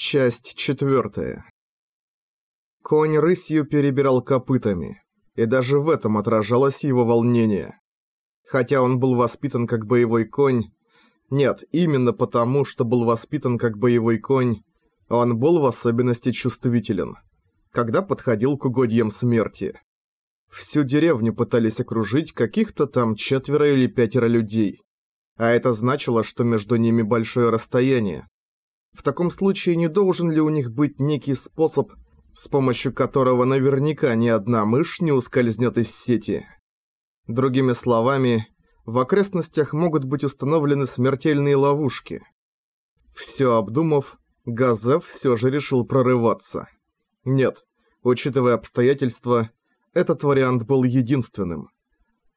Часть четвертая. Конь рысью перебирал копытами, и даже в этом отражалось его волнение. Хотя он был воспитан как боевой конь, нет, именно потому, что был воспитан как боевой конь, он был в особенности чувствителен, когда подходил к угодьям смерти. Всю деревню пытались окружить каких-то там четверо или пятеро людей, а это значило, что между ними большое расстояние, в таком случае не должен ли у них быть некий способ, с помощью которого наверняка ни одна мышь не ускользнет из сети? Другими словами, в окрестностях могут быть установлены смертельные ловушки. Все обдумав, Газев все же решил прорываться. Нет, учитывая обстоятельства, этот вариант был единственным.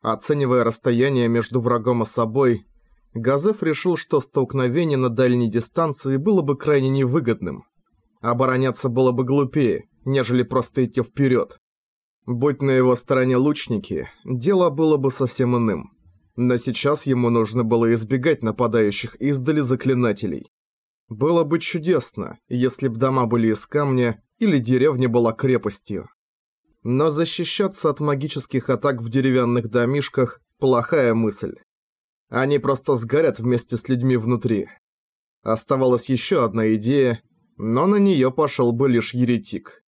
Оценивая расстояние между врагом и собой, Газеф решил, что столкновение на дальней дистанции было бы крайне невыгодным. Обороняться было бы глупее, нежели просто идти вперед. Будь на его стороне лучники, дело было бы совсем иным. Но сейчас ему нужно было избегать нападающих издали заклинателей. Было бы чудесно, если б дома были из камня или деревня была крепостью. Но защищаться от магических атак в деревянных домишках – плохая мысль. Они просто сгорят вместе с людьми внутри. Оставалась еще одна идея, но на нее пошел бы лишь еретик.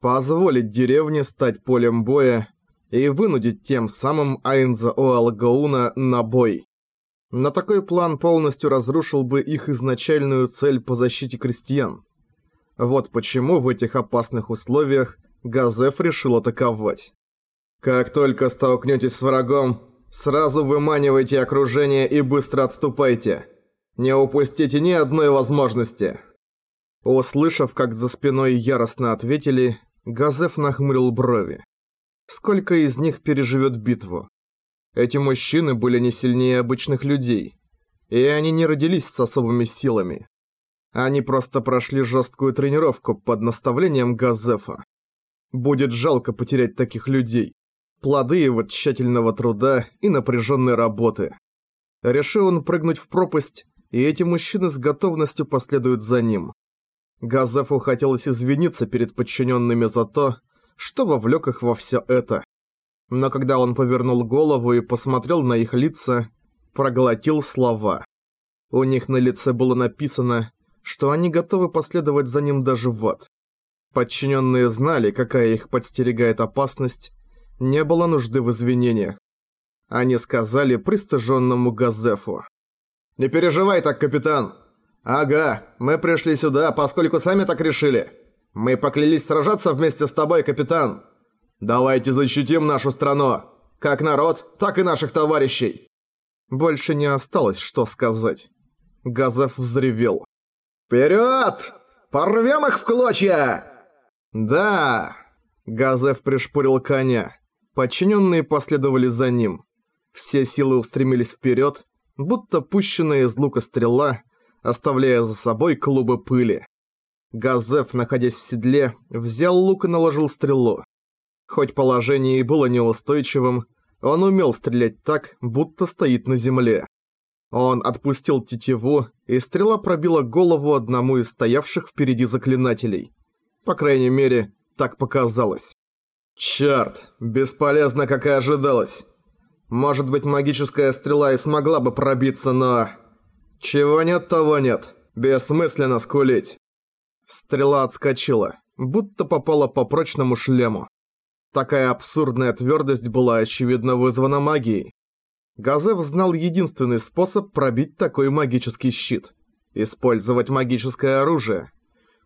Позволить деревне стать полем боя и вынудить тем самым Айнза Оалгауна на бой. Но такой план полностью разрушил бы их изначальную цель по защите крестьян. Вот почему в этих опасных условиях Газеф решил атаковать. Как только столкнетесь с врагом, Сразу выманивайте окружение и быстро отступайте. Не упустите ни одной возможности. Услышав, как за спиной яростно ответили, Газеф нахмурил брови. Сколько из них переживет битву? Эти мужчины были не сильнее обычных людей, и они не родились с особыми силами. Они просто прошли жесткую тренировку под наставлением Газефа. Будет жалко потерять таких людей плоды его тщательного труда и напряженной работы. Решил он прыгнуть в пропасть, и эти мужчины с готовностью последуют за ним. Газефу хотелось извиниться перед подчиненными за то, что вовлек их во все это. Но когда он повернул голову и посмотрел на их лица, проглотил слова. У них на лице было написано, что они готовы последовать за ним даже в ад. Подчиненные знали, какая их подстерегает опасность, не было нужды в извинениях. Они сказали пристыженному Газефу. «Не переживай так, капитан. Ага, мы пришли сюда, поскольку сами так решили. Мы поклялись сражаться вместе с тобой, капитан. Давайте защитим нашу страну. Как народ, так и наших товарищей». Больше не осталось, что сказать. Газеф взревел. «Вперед! Порвем их в клочья!» «Да!» Газеф пришпорил коня. Подчиненные последовали за ним. Все силы устремились вперед, будто пущенная из лука стрела, оставляя за собой клубы пыли. Газеф, находясь в седле, взял лук и наложил стрелу. Хоть положение и было неустойчивым, он умел стрелять так, будто стоит на земле. Он отпустил тетиву, и стрела пробила голову одному из стоявших впереди заклинателей. По крайней мере, так показалось. Чёрт, бесполезно, как и ожидалось. Может быть, магическая стрела и смогла бы пробиться, но... Чего нет, того нет. Бессмысленно скулить. Стрела отскочила, будто попала по прочному шлему. Такая абсурдная твердость была, очевидно, вызвана магией. Газев знал единственный способ пробить такой магический щит. Использовать магическое оружие.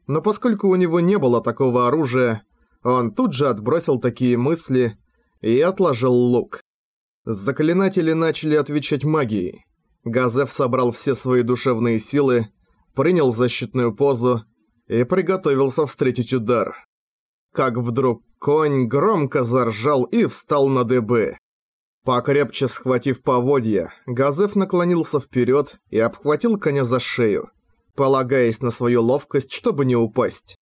Но поскольку у него не было такого оружия, он тут же отбросил такие мысли и отложил лук. Заклинатели начали отвечать магией. Газеф собрал все свои душевные силы, принял защитную позу и приготовился встретить удар. Как вдруг конь громко заржал и встал на дыбы. Покрепче схватив поводья, Газеф наклонился вперед и обхватил коня за шею, полагаясь на свою ловкость, чтобы не упасть.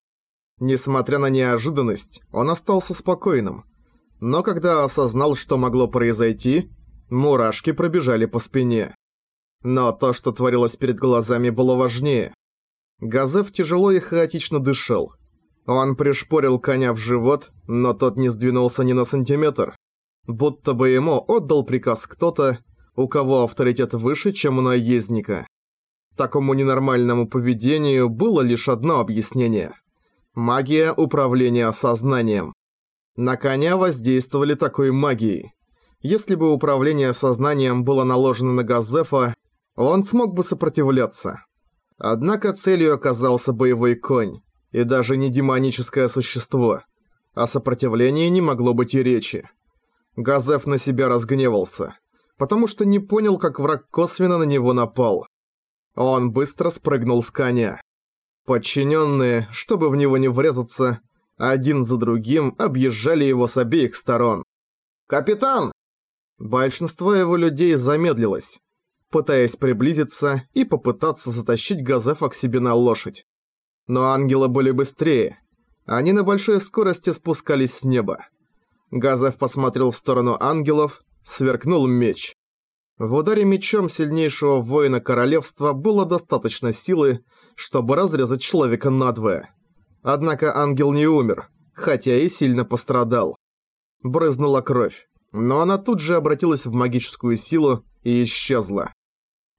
Несмотря на неожиданность, он остался спокойным. Но когда осознал, что могло произойти, мурашки пробежали по спине. Но то, что творилось перед глазами, было важнее. Газеф тяжело и хаотично дышал. Он пришпорил коня в живот, но тот не сдвинулся ни на сантиметр. Будто бы ему отдал приказ кто-то, у кого авторитет выше, чем у наездника. Такому ненормальному поведению было лишь одно объяснение. Магия управления сознанием. На коня воздействовали такой магией. Если бы управление сознанием было наложено на Газефа, он смог бы сопротивляться. Однако целью оказался боевой конь, и даже не демоническое существо. О сопротивлении не могло быть и речи. Газеф на себя разгневался, потому что не понял, как враг косвенно на него напал. Он быстро спрыгнул с коня. Подчиненные, чтобы в него не врезаться, один за другим объезжали его с обеих сторон. «Капитан!» Большинство его людей замедлилось, пытаясь приблизиться и попытаться затащить Газефа к себе на лошадь. Но ангелы были быстрее. Они на большой скорости спускались с неба. Газеф посмотрел в сторону ангелов, сверкнул меч. В ударе мечом сильнейшего воина королевства было достаточно силы, чтобы разрезать человека надвое. Однако ангел не умер, хотя и сильно пострадал. Брызнула кровь, но она тут же обратилась в магическую силу и исчезла.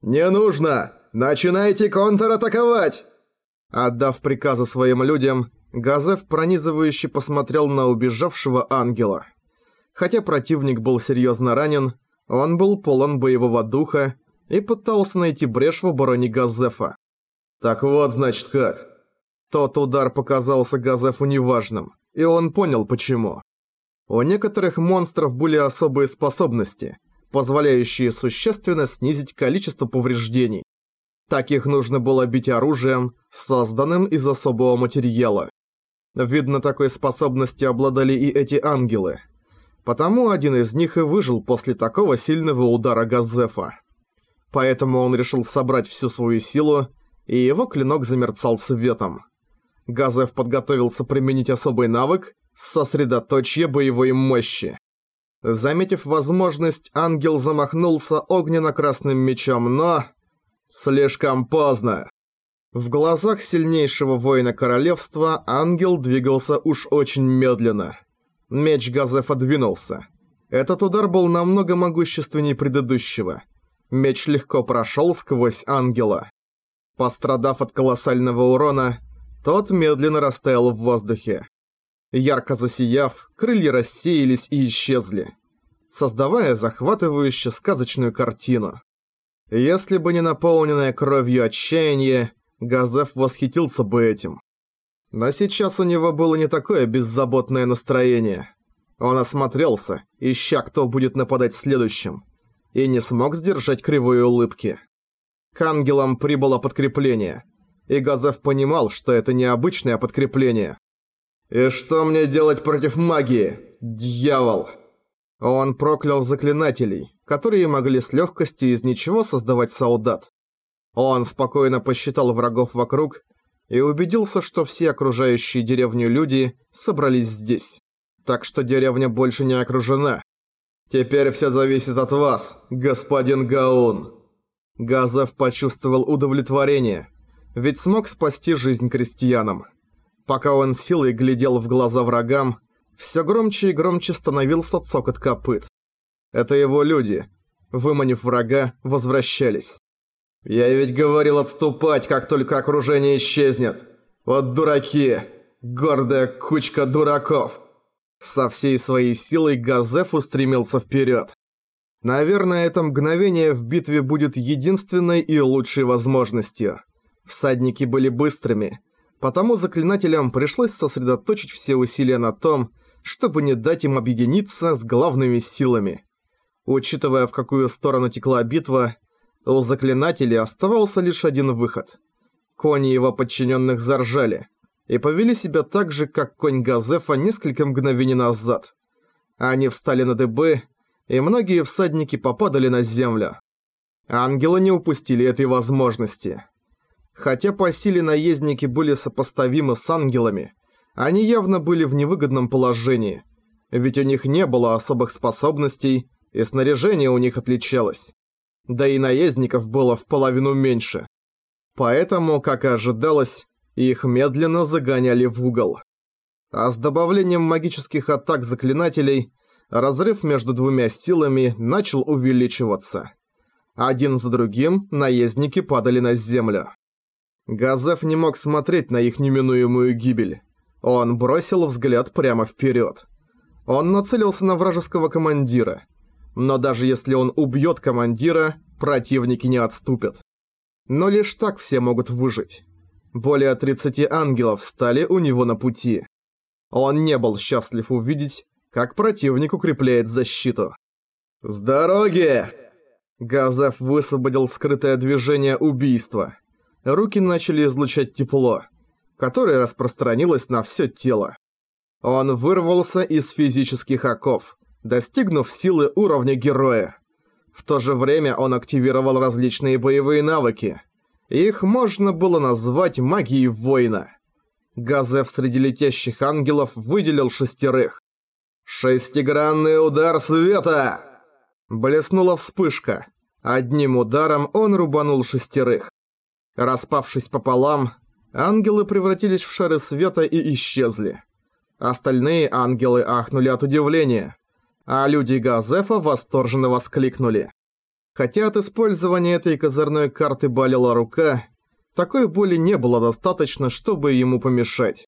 «Не нужно! Начинайте контратаковать!» Отдав приказы своим людям, Газев пронизывающе посмотрел на убежавшего ангела. Хотя противник был серьезно ранен, он был полон боевого духа и пытался найти брешь в обороне Газефа. «Так вот, значит, как?» Тот удар показался Газефу неважным, и он понял почему. У некоторых монстров были особые способности, позволяющие существенно снизить количество повреждений. Таких нужно было бить оружием, созданным из особого материала. Видно, такой способностью обладали и эти ангелы. Потому один из них и выжил после такого сильного удара Газефа. Поэтому он решил собрать всю свою силу, и его клинок замерцал светом. Газеф подготовился применить особый навык сосредоточие боевой мощи. Заметив возможность, ангел замахнулся огненно-красным мечом, но... Слишком поздно. В глазах сильнейшего воина королевства ангел двигался уж очень медленно. Меч Газефа двинулся. Этот удар был намного могущественнее предыдущего. Меч легко прошел сквозь ангела. Пострадав от колоссального урона, тот медленно растаял в воздухе. Ярко засияв, крылья рассеялись и исчезли, создавая захватывающую сказочную картину. Если бы не наполненное кровью отчаяние, Газеф восхитился бы этим. Но сейчас у него было не такое беззаботное настроение. Он осмотрелся, ища, кто будет нападать следующим, и не смог сдержать кривой улыбки. К ангелам прибыло подкрепление, и Газеф понимал, что это необычное подкрепление. «И что мне делать против магии? Дьявол!» Он проклял заклинателей, которые могли с легкостью из ничего создавать солдат. Он спокойно посчитал врагов вокруг и убедился, что все окружающие деревню люди собрались здесь. Так что деревня больше не окружена. «Теперь все зависит от вас, господин Гаун!» Газов почувствовал удовлетворение, ведь смог спасти жизнь крестьянам. Пока он силой глядел в глаза врагам, все громче и громче становился цокот копыт. Это его люди, выманив врага, возвращались. «Я ведь говорил отступать, как только окружение исчезнет. Вот дураки! Гордая кучка дураков!» Со всей своей силой Газеф устремился вперед. Наверное, это мгновение в битве будет единственной и лучшей возможностью. Всадники были быстрыми, Потому заклинателям пришлось сосредоточить все усилия на том, чтобы не дать им объединиться с главными силами. Учитывая, в какую сторону текла битва, у заклинателей оставался лишь один выход. Кони его подчиненных заржали и повели себя так же, как конь Газефа несколько мгновений назад. Они встали на дыбы, и многие всадники попадали на землю. Ангелы не упустили этой возможности. Хотя по силе наездники были сопоставимы с ангелами, они явно были в невыгодном положении, ведь у них не было особых способностей, и снаряжение у них отличалось. Да и наездников было в половину меньше. Поэтому, как и ожидалось, их медленно загоняли в угол. А с добавлением магических атак заклинателей, разрыв между двумя силами начал увеличиваться. Один за другим наездники падали на землю. Газеф не мог смотреть на их неминуемую гибель. Он бросил взгляд прямо вперед. Он нацелился на вражеского командира. Но даже если он убьет командира, противники не отступят. Но лишь так все могут выжить. Более 30 ангелов стали у него на пути. Он не был счастлив увидеть, как противник укрепляет защиту. «С дороги!» Газеф высвободил скрытое движение убийства. Руки начали излучать тепло, которое распространилось на все тело. Он вырвался из физических оков, достигнув силы уровня героя. В то же время он активировал различные боевые навыки. Их можно было назвать магией воина. Газев среди летящих ангелов выделил шестерых. «Шестигранный удар света!» Блеснула вспышка. Одним ударом он рубанул шестерых. Распавшись пополам, ангелы превратились в шары света и исчезли. Остальные ангелы ахнули от удивления а люди Газефа восторженно воскликнули. Хотя от использования этой козырной карты болела рука, такой боли не было достаточно, чтобы ему помешать.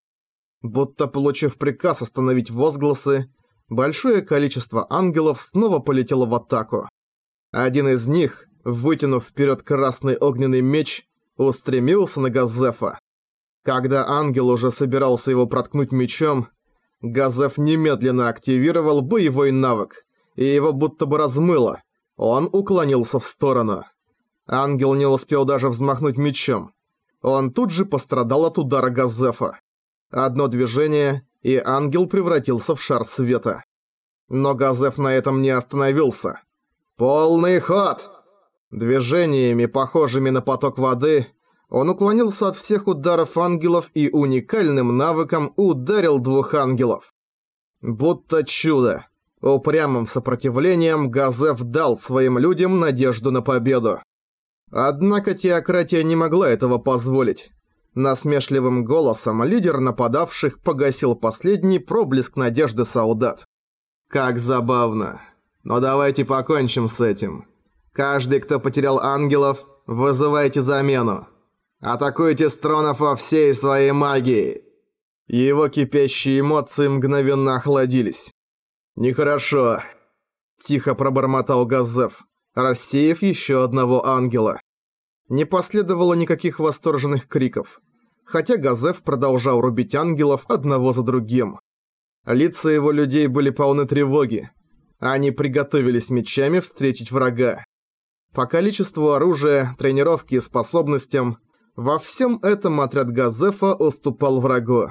Будто получив приказ остановить возгласы, большое количество ангелов снова полетело в атаку. Один из них, вытянув вперед красный огненный меч, устремился на Газефа. Когда ангел уже собирался его проткнуть мечом, Газеф немедленно активировал боевой навык, и его будто бы размыло. Он уклонился в сторону. Ангел не успел даже взмахнуть мечом. Он тут же пострадал от удара Газефа. Одно движение, и ангел превратился в шар света. Но Газеф на этом не остановился. «Полный ход!» Движениями, похожими на поток воды, он уклонился от всех ударов ангелов и уникальным навыком ударил двух ангелов. Будто чудо. Упрямым сопротивлением Газеф дал своим людям надежду на победу. Однако теократия не могла этого позволить. Насмешливым голосом лидер нападавших погасил последний проблеск надежды солдат. Как забавно. Но давайте покончим с этим. Каждый, кто потерял ангелов, вызывайте замену. Атакуйте Стронов во всей своей магии!» Его кипящие эмоции мгновенно охладились. «Нехорошо», – тихо пробормотал Газеф, рассеяв еще одного ангела. Не последовало никаких восторженных криков, хотя Газеф продолжал рубить ангелов одного за другим. Лица его людей были полны тревоги. Они приготовились мечами встретить врага. По количеству оружия, тренировке и способностям во всем этом отряд Газефа уступал врагу.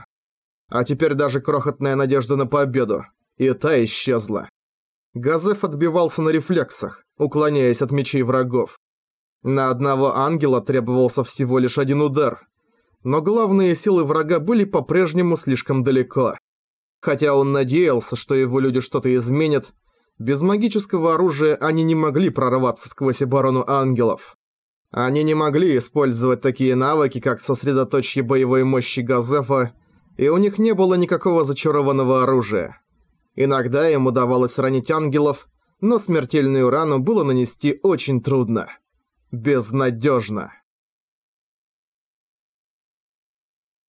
А теперь даже крохотная надежда на победу. И та исчезла. Газеф отбивался на рефлексах, уклоняясь от мечей врагов. На одного ангела требовался всего лишь один удар. Но главные силы врага были по-прежнему слишком далеко. Хотя он надеялся, что его люди что-то изменят, без магического оружия они не могли прорваться сквозь оборону ангелов. Они не могли использовать такие навыки, как сосредоточие боевой мощи Газефа, и у них не было никакого зачарованного оружия. Иногда им удавалось ранить ангелов, но смертельную рану было нанести очень трудно. Безнадежно.